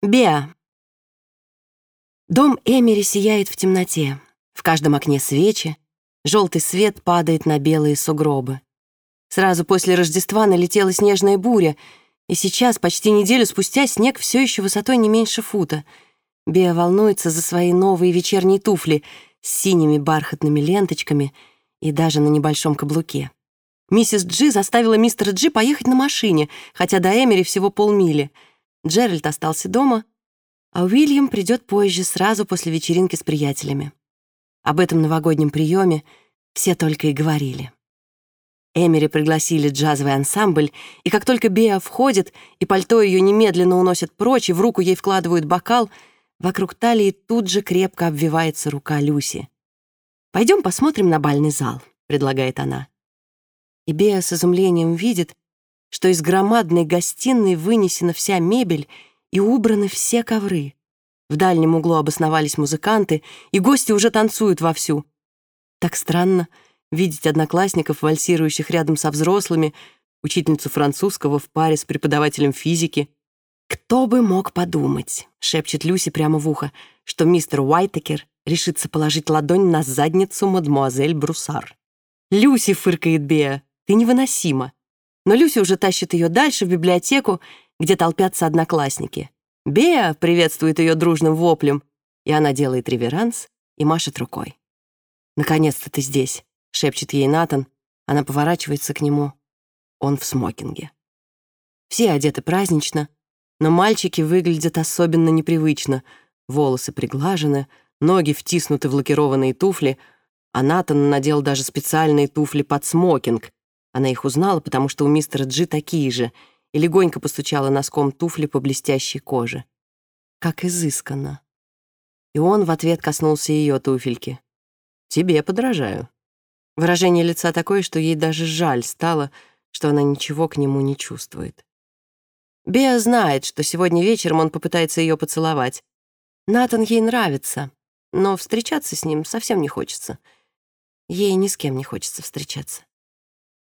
Беа. Дом Эмери сияет в темноте. В каждом окне свечи. Желтый свет падает на белые сугробы. Сразу после Рождества налетела снежная буря, и сейчас, почти неделю спустя, снег все еще высотой не меньше фута. Беа волнуется за свои новые вечерние туфли с синими бархатными ленточками и даже на небольшом каблуке. Миссис Джи заставила мистера Джи поехать на машине, хотя до Эмери всего полмили — Джеральд остался дома, а Уильям придет позже, сразу после вечеринки с приятелями. Об этом новогоднем приеме все только и говорили. Эмери пригласили джазовый ансамбль, и как только Беа входит, и пальто ее немедленно уносят прочь, и в руку ей вкладывают бокал, вокруг талии тут же крепко обвивается рука Люси. «Пойдем посмотрим на бальный зал», — предлагает она. И Беа с изумлением видит, что из громадной гостиной вынесена вся мебель и убраны все ковры. В дальнем углу обосновались музыканты, и гости уже танцуют вовсю. Так странно видеть одноклассников, вальсирующих рядом со взрослыми, учительницу французского в паре с преподавателем физики. «Кто бы мог подумать», — шепчет Люси прямо в ухо, что мистер Уайтекер решится положить ладонь на задницу мадемуазель Брусар. «Люси», — фыркает Беа, — «ты невыносима но Люся уже тащит ее дальше, в библиотеку, где толпятся одноклассники. Беа приветствует ее дружным воплем, и она делает реверанс и машет рукой. «Наконец-то ты здесь», — шепчет ей Натан. Она поворачивается к нему. Он в смокинге. Все одеты празднично, но мальчики выглядят особенно непривычно. Волосы приглажены, ноги втиснуты в лакированные туфли, а Натан надел даже специальные туфли под смокинг, она их узнала, потому что у мистера Джи такие же, и легонько постучала носком туфли по блестящей коже. Как изысканно. И он в ответ коснулся ее туфельки. «Тебе подражаю». Выражение лица такое, что ей даже жаль стало, что она ничего к нему не чувствует. Беа знает, что сегодня вечером он попытается ее поцеловать. Натан ей нравится, но встречаться с ним совсем не хочется. Ей ни с кем не хочется встречаться.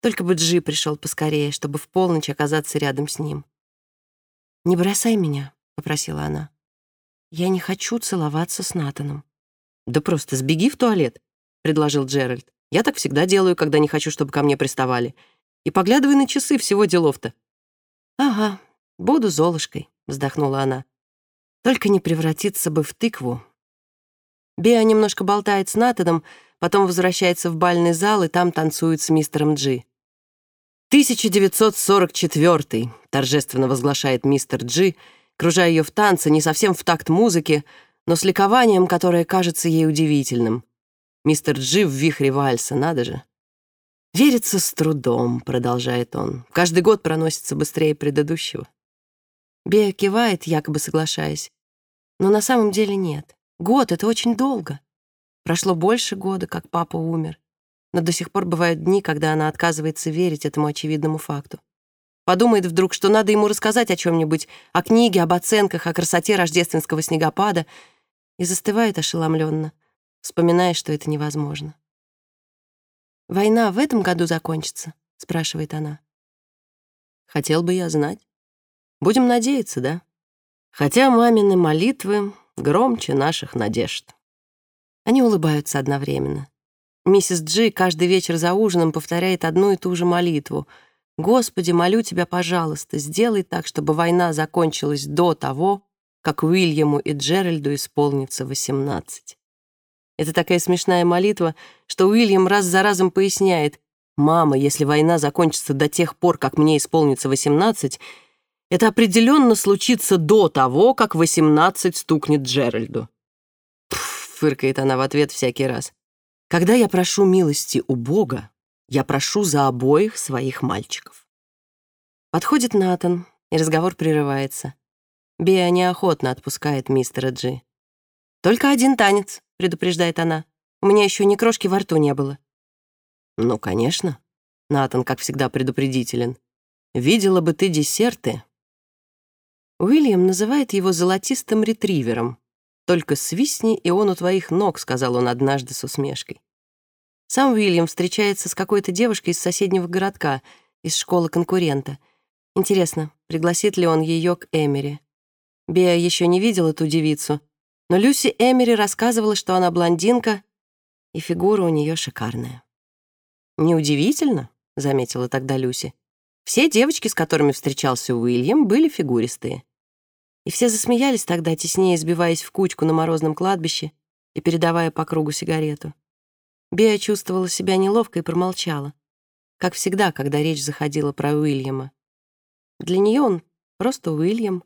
Только бы Джи пришел поскорее, чтобы в полночь оказаться рядом с ним. «Не бросай меня», — попросила она. «Я не хочу целоваться с Натаном». «Да просто сбеги в туалет», — предложил Джеральд. «Я так всегда делаю, когда не хочу, чтобы ко мне приставали. И поглядывай на часы, всего делов-то». «Ага, буду Золушкой», — вздохнула она. «Только не превратиться бы в тыкву». Беа немножко болтает с Натаном, потом возвращается в бальный зал и там танцует с мистером Джи. 1944 торжественно возглашает мистер Джи, кружая ее в танце, не совсем в такт музыки, но с ликованием, которое кажется ей удивительным. Мистер Джи в вихре вальса, надо же. «Верится с трудом», — продолжает он. «Каждый год проносится быстрее предыдущего». Бея кивает, якобы соглашаясь. Но на самом деле нет. Год — это очень долго. Прошло больше года, как папа умер но до сих пор бывают дни, когда она отказывается верить этому очевидному факту. Подумает вдруг, что надо ему рассказать о чем-нибудь, о книге, об оценках, о красоте рождественского снегопада, и застывает ошеломленно, вспоминая, что это невозможно. «Война в этом году закончится?» — спрашивает она. «Хотел бы я знать. Будем надеяться, да? Хотя мамины молитвы громче наших надежд». Они улыбаются одновременно. Миссис Джи каждый вечер за ужином повторяет одну и ту же молитву. «Господи, молю тебя, пожалуйста, сделай так, чтобы война закончилась до того, как Уильяму и Джеральду исполнится 18». Это такая смешная молитва, что Уильям раз за разом поясняет, «Мама, если война закончится до тех пор, как мне исполнится 18, это определенно случится до того, как 18 стукнет Джеральду». Пф, фыркает она в ответ всякий раз. Когда я прошу милости у Бога, я прошу за обоих своих мальчиков. Подходит Натан, и разговор прерывается. Беа неохотно отпускает мистера Джи. «Только один танец», — предупреждает она. «У меня еще ни крошки во рту не было». «Ну, конечно». Натан, как всегда, предупредителен. «Видела бы ты десерты». Уильям называет его золотистым ретривером, «Только свистни, и он у твоих ног», — сказал он однажды с усмешкой. Сам Уильям встречается с какой-то девушкой из соседнего городка, из школы конкурента. Интересно, пригласит ли он ее к Эмери? Беа еще не видела ту девицу, но Люси Эмери рассказывала, что она блондинка, и фигура у нее шикарная. «Неудивительно», — заметила тогда Люси. «Все девочки, с которыми встречался Уильям, были фигуристые». И все засмеялись тогда, теснее сбиваясь в кучку на морозном кладбище и передавая по кругу сигарету. Беа чувствовала себя неловко и промолчала, как всегда, когда речь заходила про Уильяма. Для нее он просто Уильям,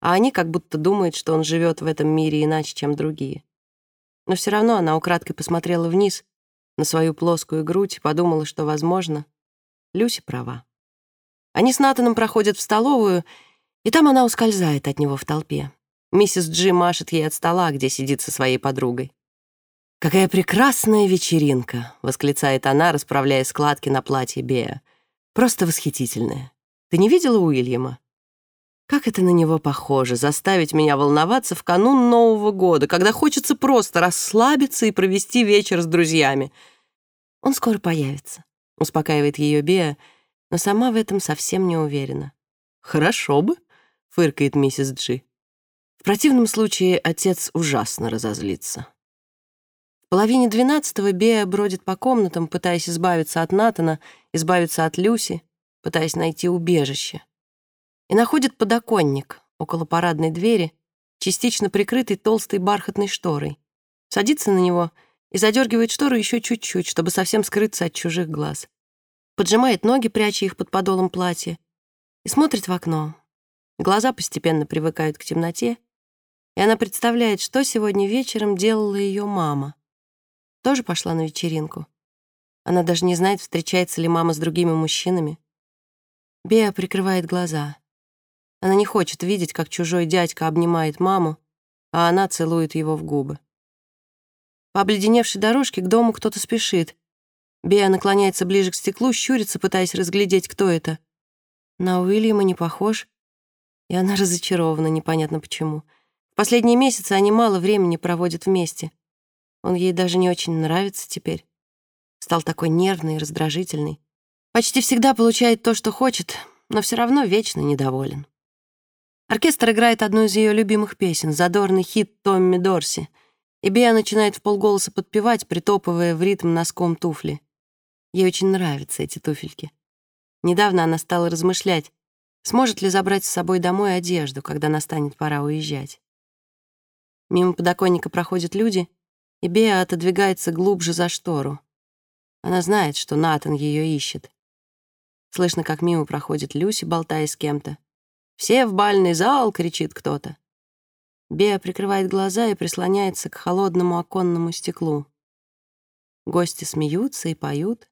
а они как будто думают, что он живет в этом мире иначе, чем другие. Но все равно она украдкой посмотрела вниз на свою плоскую грудь и подумала, что, возможно, Люси права. Они с Натаном проходят в столовую, и там она ускользает от него в толпе. Миссис Джи машет ей от стола, где сидит со своей подругой. «Какая прекрасная вечеринка!» — восклицает она, расправляя складки на платье Беа. «Просто восхитительная. Ты не видела Уильяма? Как это на него похоже, заставить меня волноваться в канун Нового года, когда хочется просто расслабиться и провести вечер с друзьями. Он скоро появится, успокаивает ее Беа, но сама в этом совсем не уверена. Хорошо бы, фыркает миссис Джи. В противном случае отец ужасно разозлится. В половине двенадцатого Беа бродит по комнатам, пытаясь избавиться от Натана, избавиться от Люси, пытаясь найти убежище и находит подоконник около парадной двери, частично прикрытый толстой бархатной шторой. Садится на него и задергивает штору еще чуть-чуть, чтобы совсем скрыться от чужих глаз. Поджимает ноги, пряча их под подолом платья, и смотрит в окно. Глаза постепенно привыкают к темноте, и она представляет, что сегодня вечером делала ее мама. Тоже пошла на вечеринку. Она даже не знает, встречается ли мама с другими мужчинами. Беа прикрывает глаза. Она не хочет видеть, как чужой дядька обнимает маму, а она целует его в губы. По обледеневшей дорожке к дому кто-то спешит. Беа наклоняется ближе к стеклу, щурится, пытаясь разглядеть, кто это. На Уильяма не похож, и она разочарована, непонятно почему. В последние месяцы они мало времени проводят вместе. Он ей даже не очень нравится теперь. Стал такой нервный и раздражительный. Почти всегда получает то, что хочет, но все равно вечно недоволен. Оркестр играет одну из ее любимых песен, задорный хит Томми Дорси, и Беа начинает в полголоса подпевать, притопывая в ритм носком туфли. Ей очень нравятся эти туфельки. Недавно она стала размышлять, сможет ли забрать с собой домой одежду, когда настанет пора уезжать. Мимо подоконника проходят люди, и Беа отодвигается глубже за штору. Она знает, что Натан ее ищет. Слышно, как мимо проходит Люси, болтая с кем-то. «Все в бальный зал!» — кричит кто-то. Беа прикрывает глаза и прислоняется к холодному оконному стеклу. Гости смеются и поют.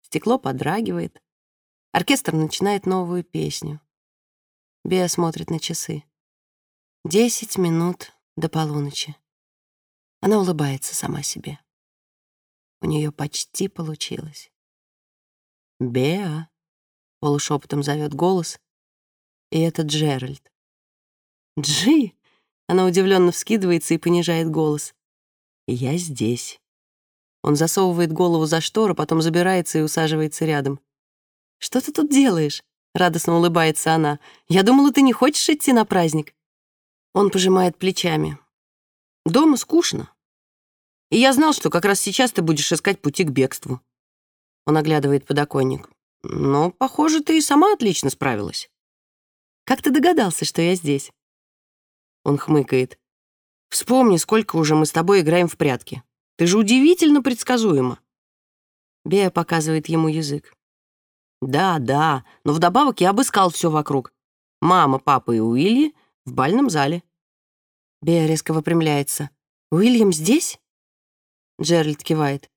Стекло подрагивает. Оркестр начинает новую песню. Беа смотрит на часы. Десять минут до полуночи. Она улыбается сама себе. У нее почти получилось. «Беа!» — полушепотом зовет голос, и это Джеральд. «Джи!» — она удивленно вскидывается и понижает голос. «Я здесь». Он засовывает голову за штору, потом забирается и усаживается рядом. «Что ты тут делаешь?» — радостно улыбается она. «Я думала, ты не хочешь идти на праздник». Он пожимает плечами. «Дома скучно. И я знал, что как раз сейчас ты будешь искать пути к бегству». Он оглядывает подоконник. «Но, похоже, ты и сама отлично справилась». Как ты догадался, что я здесь?» Он хмыкает. «Вспомни, сколько уже мы с тобой играем в прятки. Ты же удивительно предсказуема». Бея показывает ему язык. «Да, да, но вдобавок я обыскал все вокруг. Мама, папа и Уилли в бальном зале». Бея резко выпрямляется. «Уильям здесь?» Джеральд кивает.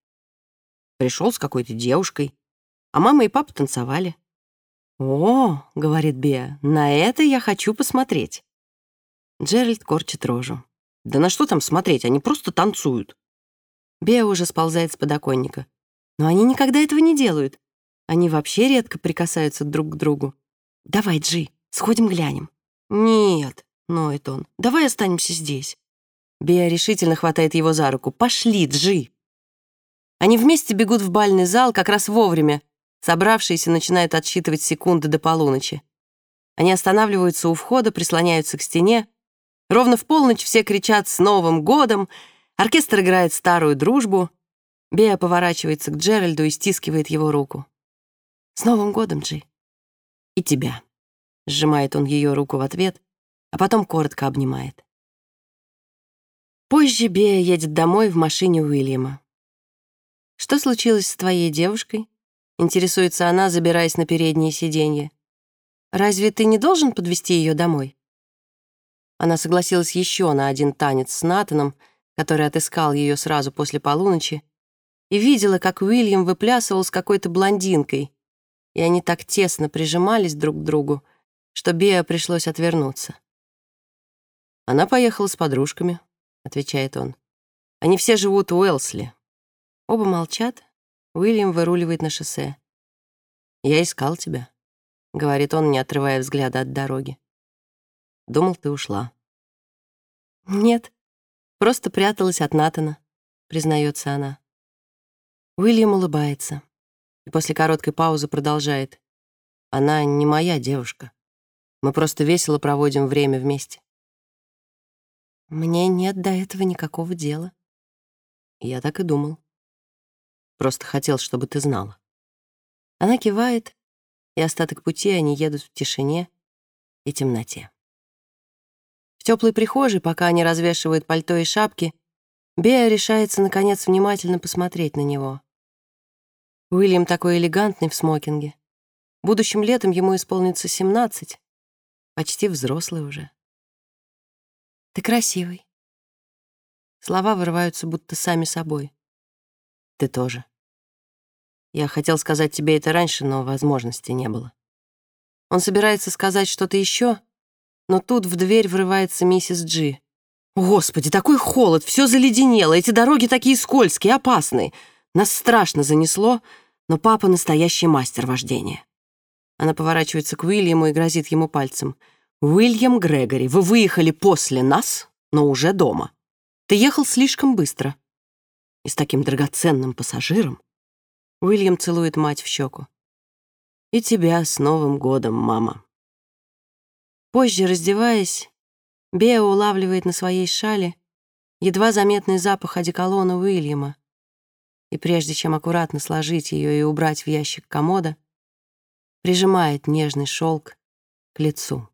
Пришел с какой-то девушкой, а мама и папа танцевали. «О, — говорит Беа, — на это я хочу посмотреть». Джеральд корчит рожу. «Да на что там смотреть? Они просто танцуют». Беа уже сползает с подоконника. Но они никогда этого не делают. Они вообще редко прикасаются друг к другу. «Давай, Джи, сходим глянем». «Нет», — ноет он, — «давай останемся здесь». Беа решительно хватает его за руку. «Пошли, Джи!» Они вместе бегут в бальный зал как раз вовремя, Собравшиеся начинают отсчитывать секунды до полуночи. Они останавливаются у входа, прислоняются к стене, Ровно в полночь все кричат «С Новым годом!», оркестр играет старую дружбу. Беа поворачивается к Джеральду и стискивает его руку. «С Новым годом, Джи!» «И тебя!» — сжимает он ее руку в ответ, а потом коротко обнимает. Позже Беа едет домой в машине Уильяма. «Что случилось с твоей девушкой?» — интересуется она, забираясь на переднее сиденье. «Разве ты не должен подвести ее домой?» Она согласилась еще на один танец с Натаном, который отыскал ее сразу после полуночи, и видела, как Уильям выплясывал с какой-то блондинкой, и они так тесно прижимались друг к другу, что Беа пришлось отвернуться. Она поехала с подружками, — отвечает он. «Они все живут в Уэлсли». Оба молчат. Уильям выруливает на шоссе. «Я искал тебя», — говорит он, не отрывая взгляда от дороги. «Думал, ты ушла». «Нет, просто пряталась от Натана», — признается она. Уильям улыбается и после короткой паузы продолжает. «Она не моя девушка. Мы просто весело проводим время вместе». Мне нет до этого никакого дела. Я так и думал. Просто хотел, чтобы ты знала. Она кивает, и остаток пути они едут в тишине и темноте. В теплой прихожей, пока они развешивают пальто и шапки, Беа решается, наконец, внимательно посмотреть на него. Уильям такой элегантный в смокинге. Будущим летом ему исполнится 17, почти взрослый уже. Ты красивый. Слова вырываются будто сами собой. Ты тоже. Я хотел сказать тебе это раньше, но возможности не было. Он собирается сказать что-то еще, но тут в дверь врывается миссис Джи. «Господи, такой холод, все заледенело, эти дороги такие скользкие, опасные. Нас страшно занесло, но папа настоящий мастер вождения». Она поворачивается к Уильяму и грозит ему пальцем — «Уильям Грегори, вы выехали после нас, но уже дома. Ты ехал слишком быстро. И с таким драгоценным пассажиром». Уильям целует мать в щеку. «И тебя с Новым годом, мама». Позже, раздеваясь, Беа улавливает на своей шале едва заметный запах одеколона Уильяма, и прежде чем аккуратно сложить ее и убрать в ящик комода, прижимает нежный шелк к лицу.